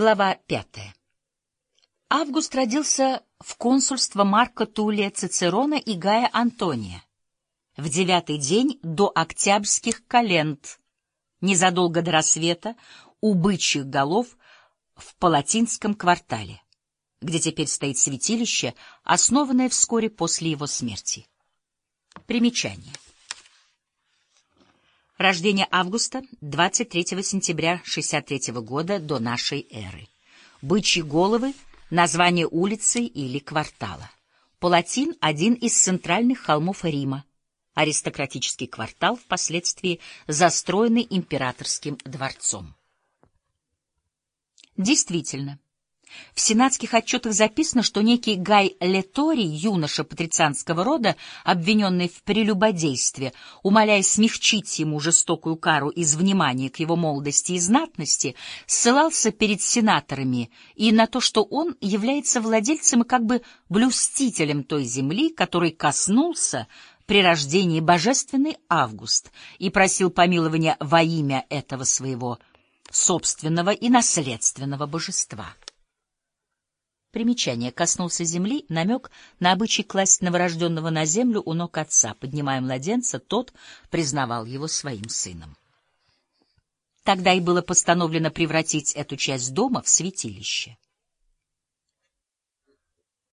Глава пятая. Август родился в консульство Марка Тулия Цицерона и Гая Антония в девятый день до октябрьских календ, незадолго до рассвета, у бычьих голов в Палатинском квартале, где теперь стоит святилище, основанное вскоре после его смерти. Примечание. Рождение Августа 23 сентября 63 года до нашей эры. Бычьи головы — название улицы или квартала. Палатин — один из центральных холмов Рима. Аристократический квартал, впоследствии застроенный императорским дворцом. Действительно, в сенатских отчетах записано, что некий Гай Леторий, юноша патрицианского рода, обвиненный в прелюбодействе, умоляя смягчить ему жестокую кару из внимания к его молодости и знатности, ссылался перед сенаторами и на то, что он является владельцем и как бы блюстителем той земли, которой коснулся при рождении божественный Август, и просил помилования во имя этого своего собственного и наследственного божества. Примечание. Коснулся земли, намек на обычай класть новорожденного на землю у ног отца. Поднимая младенца, тот признавал его своим сыном. Тогда и было постановлено превратить эту часть дома в святилище.